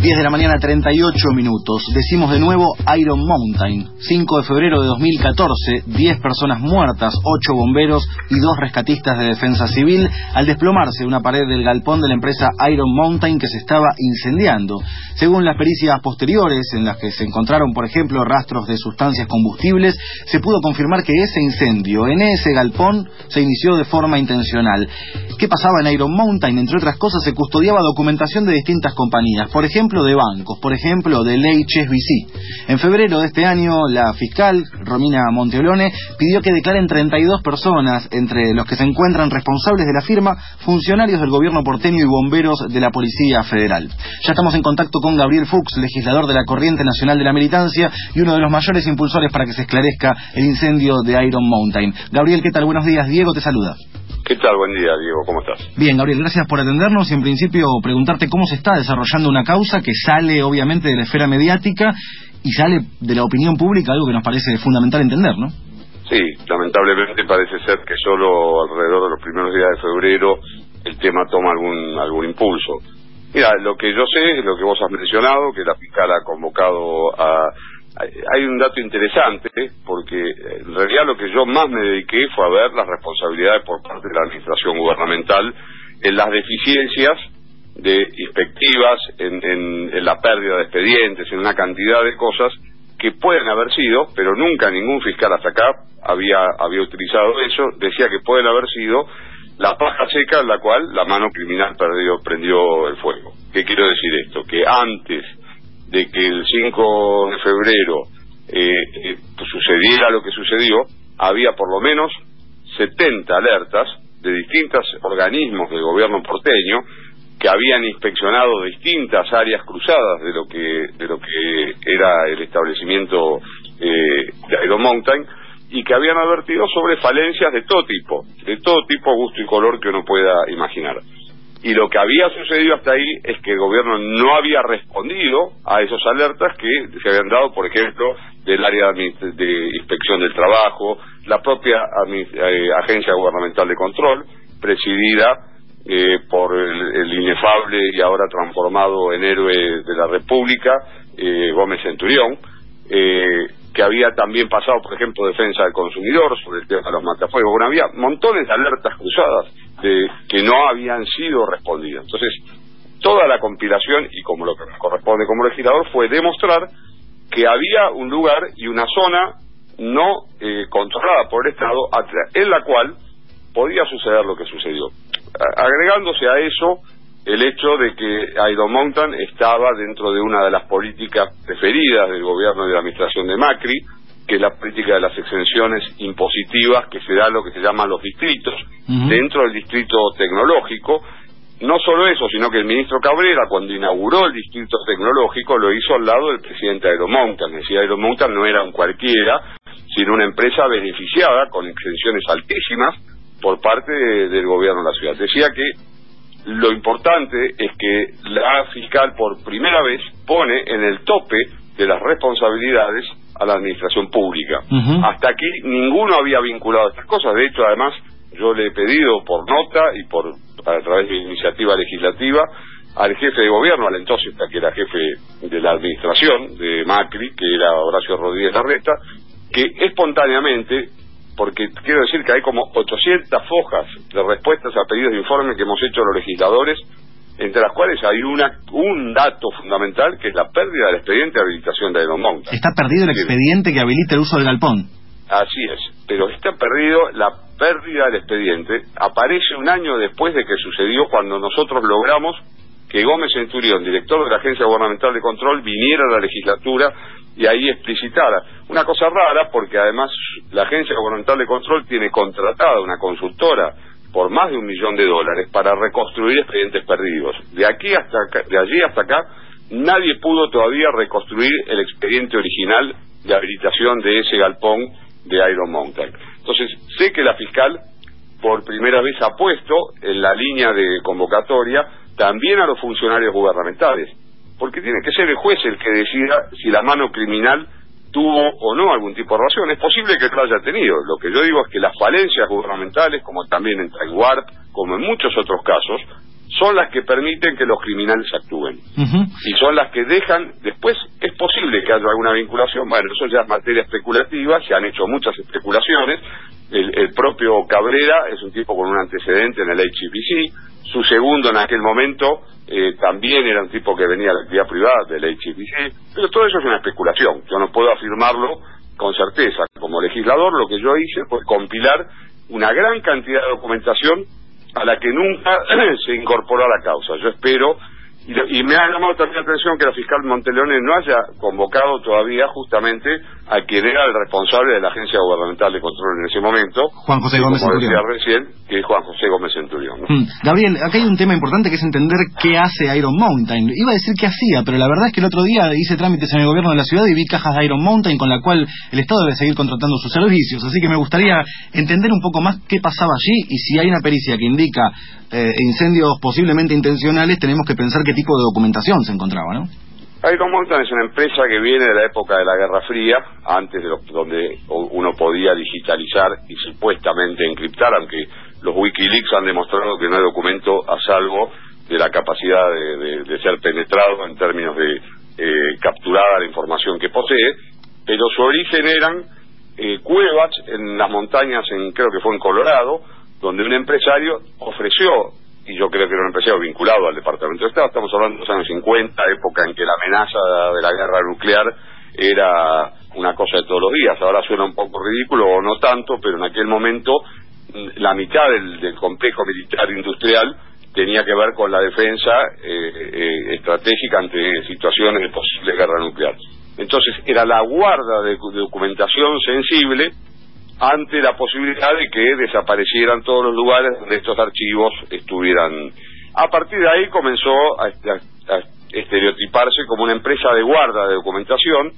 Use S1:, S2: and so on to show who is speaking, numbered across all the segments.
S1: 10 de la mañana, 38 minutos. Decimos de nuevo Iron Mountain. 5 de febrero de 2014, 10 personas muertas, 8 bomberos y 2 rescatistas de defensa civil al desplomarse una pared del galpón de la empresa Iron Mountain que se estaba incendiando. Según las pericias posteriores, en las que se encontraron, por ejemplo, rastros de sustancias combustibles, se pudo confirmar que ese incendio en ese galpón se inició de forma intencional. ¿Qué pasaba en Iron Mountain? Entre otras cosas, se custodiaba documentación de distintas compañías. Por ejemplo, de bancos, por ejemplo, del HSBC. En febrero de este año, la fiscal, Romina Monteolone, pidió que declaren 32 personas, entre los que se encuentran responsables de la firma, funcionarios del gobierno porteño y bomberos de la Policía Federal. Ya estamos en contacto con Gabriel Fuchs, legislador de la Corriente Nacional de la Militancia y uno de los mayores impulsores para que se esclarezca el incendio de Iron Mountain. Gabriel, ¿qué tal? Buenos días. Diego te saluda.
S2: ¿Qué tal? Buen día, Diego. ¿Cómo estás?
S1: Bien, Gabriel, gracias por atendernos y en principio preguntarte cómo se está desarrollando una causa que sale obviamente de la esfera mediática y sale de la opinión pública, algo que nos parece fundamental entender, ¿no?
S2: Sí, lamentablemente parece ser que solo alrededor de los primeros días de febrero el tema toma algún algún impulso. Mira, lo que yo sé es lo que vos has mencionado, que la fiscal ha convocado a hay un dato interesante, porque en realidad lo que yo más me dediqué fue a ver las responsabilidades por parte de la administración gubernamental en las deficiencias de inspectivas, en, la pérdida de expedientes, en una cantidad de cosas que pueden haber sido, pero nunca ningún fiscal hasta acá había, había utilizado eso, decía que pueden haber sido la paja seca en la cual la mano criminal perdió, prendió el fuego. ¿Qué quiero decir esto? Que antes de que el 5 de febrero eh, eh, sucediera lo que sucedió, había por lo menos 70 alertas de distintos organismos del gobierno porteño que habían inspeccionado distintas áreas cruzadas de lo que de lo que era el establecimiento eh, de Iron Mountain y que habían advertido sobre falencias de todo tipo, de todo tipo, gusto y color que uno pueda imaginar y lo que había sucedido hasta ahí es que el gobierno no había respondido a esos alertas que se habían dado, por ejemplo, del área de inspección del trabajo, la propia eh, agencia gubernamental de control, presidida eh, por el, inefable y ahora transformado en héroe de la República, eh, Gómez Centurión, que había también pasado, por ejemplo, defensa del consumidor sobre el tema de los matafuegos. Bueno, había montones de alertas cruzadas de, que no habían sido respondidas. Entonces, toda la compilación, y como lo que nos corresponde como legislador, fue demostrar que había un lugar y una zona no eh, controlada por el Estado en la cual podía suceder lo que sucedió. Agregándose a eso el hecho de que Iron Mountain estaba dentro de una de las políticas preferidas del gobierno de la administración de Macri, que es la política de las exenciones impositivas que se da lo que se llaman los distritos, dentro del distrito tecnológico. No solo eso, sino que el ministro Cabrera, cuando inauguró el distrito tecnológico, lo hizo al lado del presidente Aeromountain. Es decir, Aeromountain no era un cualquiera, sino una empresa beneficiada con exenciones altísimas por parte del gobierno de la ciudad. Decía que lo importante es que la fiscal por primera vez pone en el tope de las responsabilidades a la administración pública. Hasta aquí ninguno había vinculado estas cosas. De hecho, además, yo le he pedido por nota y por a través de iniciativa legislativa al jefe de gobierno, al entonces que era jefe de la administración de Macri, que era Horacio Rodríguez Larreta, que espontáneamente, porque quiero decir que hay como 800 hojas de respuestas a pedidos de informe que hemos hecho los legisladores entre las cuales hay una, un dato fundamental que es la pérdida del expediente de habilitación de Aeromonta.
S1: Está perdido el expediente que habilita el uso del galpón.
S2: Así es, pero está perdido la pérdida del expediente, aparece un año después de que sucedió cuando nosotros logramos que Gómez Centurión, director de la Agencia Gubernamental de Control, viniera a la legislatura y ahí explicitara. Una cosa rara porque además la Agencia Gubernamental de Control tiene contratada una consultora por más de un millón de dólares para reconstruir expedientes perdidos. De aquí hasta de allí hasta acá nadie pudo todavía reconstruir el expediente original de habilitación de ese galpón de Iron Mountain. Entonces, sé que la fiscal por primera vez ha puesto en la línea de convocatoria también a los funcionarios gubernamentales, porque tiene que ser el juez el que decida si la mano criminal tuvo o no algún tipo de relación. Es posible que lo haya tenido. Lo que yo digo es que las falencias gubernamentales, como también en Taiwán, como en muchos otros casos, son las que permiten que los criminales actúen. Y son las que dejan, después es posible que haya alguna vinculación, bueno, eso ya es materia especulativa, se han hecho muchas especulaciones, el, propio Cabrera es un tipo con un antecedente en el HPC, su segundo en aquel momento eh, también era un tipo que venía de la actividad privada del HPC, pero todo eso es una especulación, yo no puedo afirmarlo con certeza. Como legislador lo que yo hice fue compilar una gran cantidad de documentación a la que nunca se incorporó a la causa. Yo espero y, me ha llamado también la atención que la fiscal Monteleone no haya convocado todavía justamente a quien era el responsable de la Agencia Gubernamental de Control en ese momento.
S1: Juan José Gómez
S2: como decía recién, que es Juan José Gómez Centurión.
S1: Mm. Gabriel, acá hay un tema importante que es entender qué hace Iron Mountain. Iba a decir qué hacía, pero la verdad es que el otro día hice trámites en el gobierno de la ciudad y vi cajas de Iron Mountain con la cual el Estado debe seguir contratando sus servicios. Así que me gustaría entender un poco más qué pasaba allí y si hay una pericia que indica eh, incendios posiblemente intencionales, tenemos que pensar qué tipo de documentación se encontraba, ¿no?
S2: Iron Mountain es una empresa que viene de la época de la Guerra Fría, antes de donde uno podía digitalizar y supuestamente encriptar, aunque los Wikileaks han demostrado que no hay documento a salvo de la capacidad de, ser penetrado en términos de eh, capturada la información que posee, pero su origen eran eh, cuevas en las montañas, en creo que fue en Colorado, donde un empresario ofreció, y yo creo que era un empresario vinculado al Departamento de Estado, estamos hablando de los años 50, época en que la amenaza de la guerra nuclear era una cosa de todos los días, ahora suena un poco ridículo o no tanto, pero en aquel momento mm, la mitad del, complejo militar industrial tenía que ver con la defensa eh, eh, estratégica ante situaciones de posible guerra nuclear. Entonces era la guarda de documentación sensible ante la posibilidad de que desaparecieran todos los lugares donde estos archivos estuvieran. A partir de ahí comenzó a, estereotiparse como una empresa de guarda de documentación,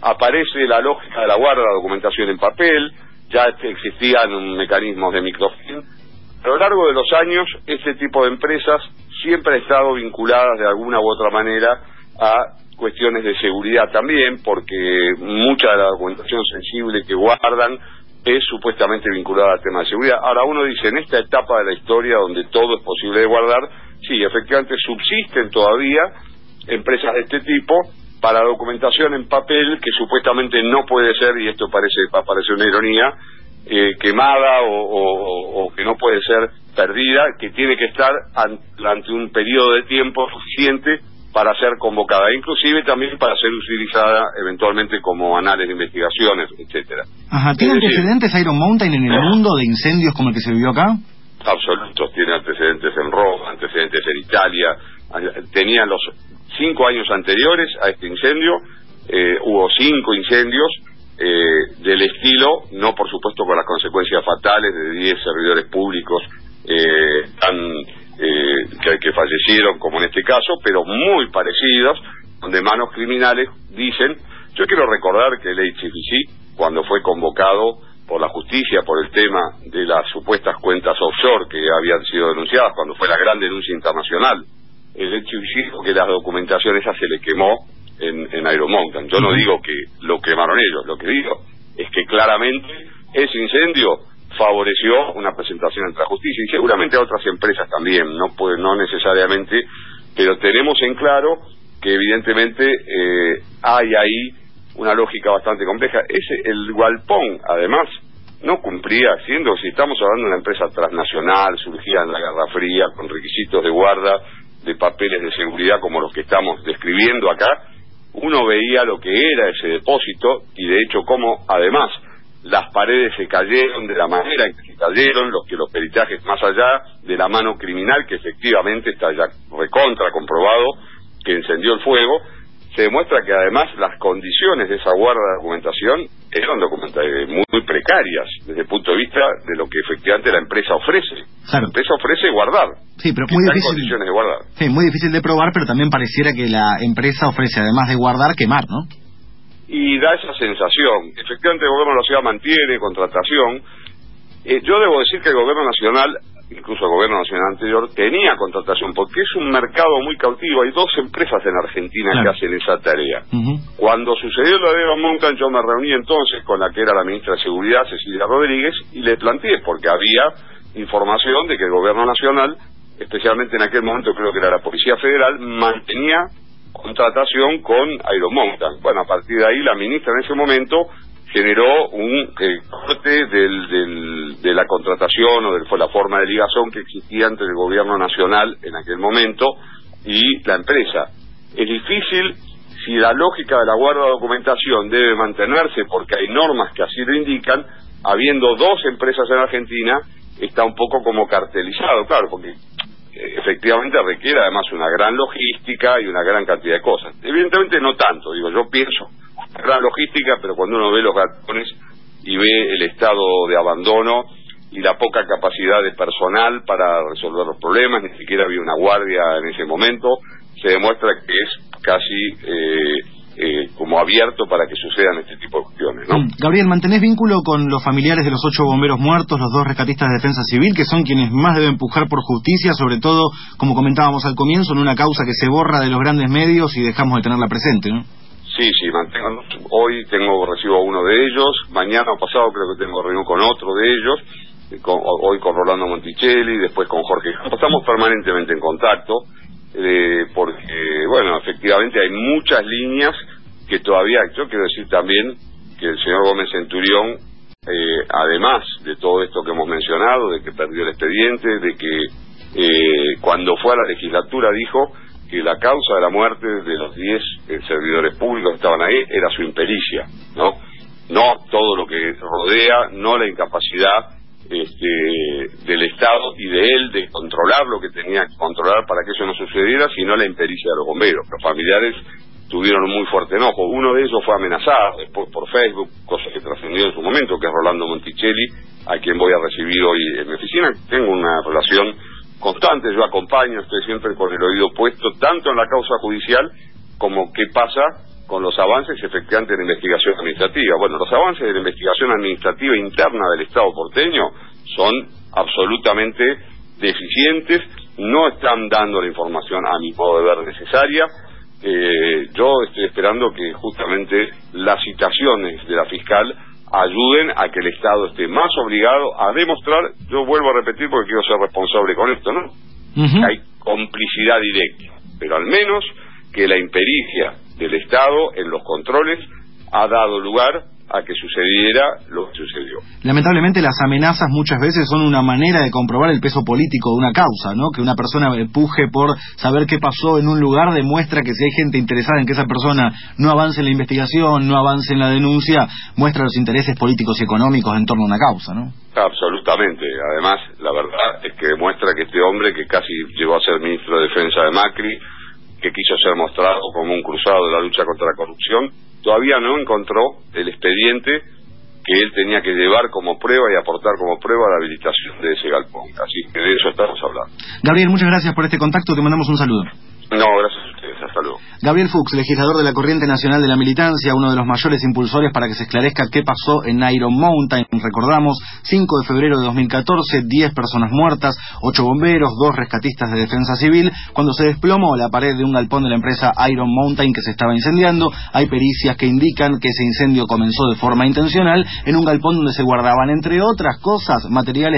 S2: aparece la lógica de la guarda de documentación en papel, ya existían mecanismos de microfilm. A lo largo de los años, este tipo de empresas siempre han estado vinculadas de alguna u otra manera a cuestiones de seguridad también, porque mucha de la documentación sensible que guardan es supuestamente vinculada al tema de seguridad. Ahora uno dice, en esta etapa de la historia donde todo es posible de guardar, sí, efectivamente subsisten todavía empresas de este tipo para documentación en papel que supuestamente no puede ser, y esto parece parece una ironía, eh, quemada o, que no puede ser perdida, que tiene que estar ante un periodo de tiempo suficiente para ser convocada, inclusive también para ser utilizada eventualmente como anales de investigaciones, etcétera.
S1: Ajá, ¿tiene antecedentes Iron Mountain en el mundo de incendios como el que se vivió acá?
S2: Absolutos, tiene antecedentes en Roma, antecedentes en Italia, tenía los cinco años anteriores a este incendio, eh, hubo cinco incendios eh, del estilo, no por supuesto con las consecuencias fatales de diez servidores públicos eh, tan eh, que, fallecieron, como en este caso, pero muy parecidos, donde manos criminales dicen, yo quiero recordar que el HBC, cuando fue convocado por la justicia por el tema de las supuestas cuentas offshore que habían sido denunciadas cuando fue la gran denuncia internacional, el HBC dijo que la documentación esa se le quemó en, en Iron Mountain. Yo no digo que lo quemaron ellos, lo que digo es que claramente ese incendio favoreció una presentación ante la justicia y seguramente a otras empresas también, no puede, no necesariamente, pero tenemos en claro que evidentemente eh, hay ahí una lógica bastante compleja. Ese, el Galpón, además, no cumplía, siendo, si estamos hablando de una empresa transnacional, surgida en la Guerra Fría, con requisitos de guarda de papeles de seguridad como los que estamos describiendo acá, uno veía lo que era ese depósito y de hecho cómo además las paredes se cayeron de la manera en que se cayeron, los que los peritajes más allá de la mano criminal que efectivamente está ya recontra comprobado que encendió el fuego, se demuestra que además las condiciones de esa guarda de documentación eran eh, muy, precarias desde el punto de vista de lo que efectivamente la empresa ofrece. La empresa ofrece guardar.
S1: Sí, pero muy difícil.
S2: condiciones de guardar.
S1: Sí, muy difícil de probar, pero también pareciera que la empresa ofrece además de guardar quemar, ¿no?
S2: Y da esa sensación. Efectivamente, el gobierno de la ciudad mantiene contratación. Eh, yo debo decir que el gobierno nacional, incluso el gobierno nacional anterior, tenía contratación porque es un mercado muy cautivo. Hay dos empresas en Argentina que hacen esa tarea. Cuando sucedió lo de Eva Mountain, yo me reuní entonces con la que era la ministra de Seguridad, Cecilia Rodríguez, y le planteé, porque había información de que el gobierno nacional especialmente en aquel momento creo que era la Policía Federal, mantenía contratación con Iron Mountain. Bueno, a partir de ahí la ministra en ese momento generó un eh, corte del, de la contratación o de fue la forma de ligación que existía entre el gobierno nacional en aquel momento y la empresa. Es difícil si la lógica de la guarda de documentación debe mantenerse porque hay normas que así lo indican, habiendo dos empresas en Argentina, está un poco como cartelizado, claro, porque efectivamente requiere además una gran logística y una gran cantidad de cosas. Evidentemente no tanto, digo, yo pienso, gran logística, pero cuando uno ve los gatones y ve el estado de abandono y la poca capacidad de personal para resolver los problemas, ni siquiera había una guardia en ese momento, se demuestra que es casi eh, eh, como abierto para que sucedan este tipo de cuestiones. ¿no? Mm.
S1: Gabriel, ¿mantenés vínculo con los familiares de los ocho bomberos muertos, los dos rescatistas de defensa civil, que son quienes más deben empujar por justicia, sobre todo, como comentábamos al comienzo, en una causa que se borra de los grandes medios y dejamos de tenerla presente? ¿no?
S2: Sí, sí, mantengo. Hoy tengo recibo a uno de ellos, mañana o pasado creo que tengo reunión con otro de ellos, hoy con Rolando Monticelli, después con Jorge. Estamos permanentemente en contacto eh, porque, bueno, efectivamente hay muchas líneas que todavía, yo quiero decir también que el señor Gómez Centurión, eh, además de todo esto que hemos mencionado, de que perdió el expediente, de que eh, cuando fue a la legislatura dijo que la causa de la muerte de los 10 eh, servidores públicos que estaban ahí era su impericia, ¿no? No todo lo que rodea, no la incapacidad este, del Estado y de él de controlar lo que tenía que controlar para que eso no sucediera, sino la impericia de los bomberos. Los familiares tuvieron un muy fuerte enojo. Uno de ellos fue amenazado después por Facebook, cosa que trascendió en su momento, que es Rolando Monticelli, a quien voy a recibir hoy en mi oficina. Tengo una relación constante, yo acompaño, estoy siempre con el oído puesto, tanto en la causa judicial como qué pasa con los avances efectivamente en la investigación administrativa. Bueno, los avances de la investigación administrativa interna del Estado porteño son absolutamente deficientes, no están dando la información a mi modo de ver necesaria. Eh, yo estoy esperando que justamente las citaciones de la fiscal ayuden a que el Estado esté más obligado a demostrar, yo vuelvo a repetir porque quiero ser responsable con esto, ¿no? Hay complicidad directa, pero al menos que la impericia del Estado en los controles ha dado lugar a que sucediera lo que sucedió.
S1: Lamentablemente las amenazas muchas veces son una manera de comprobar el peso político de una causa, ¿no? Que una persona empuje por saber qué pasó en un lugar demuestra que si hay gente interesada en que esa persona no avance en la investigación, no avance en la denuncia, muestra los intereses políticos y económicos en torno a una causa, ¿no?
S2: Absolutamente. Además, la verdad es que demuestra que este hombre que casi llegó a ser ministro de Defensa de Macri, que quiso ser mostrado como un cruzado de la lucha contra la corrupción, todavía no encontró el expediente que él tenía que llevar como prueba y aportar como prueba la habilitación de ese galpón. Así que de eso estamos hablando.
S1: Gabriel, muchas gracias por este contacto. Te mandamos un saludo.
S2: No, gracias a ustedes. Hasta luego.
S1: Gabriel Fuchs, legislador de la Corriente Nacional de la Militancia, uno de los mayores impulsores para que se esclarezca qué pasó en Iron Mountain. Recordamos, 5 de febrero de 2014, 10 personas muertas, 8 bomberos, 2 rescatistas de defensa civil, cuando se desplomó la pared de un galpón de la empresa Iron Mountain que se estaba incendiando. Hay pericias que indican que ese incendio comenzó de forma intencional en un galpón donde se guardaban, entre otras cosas, materiales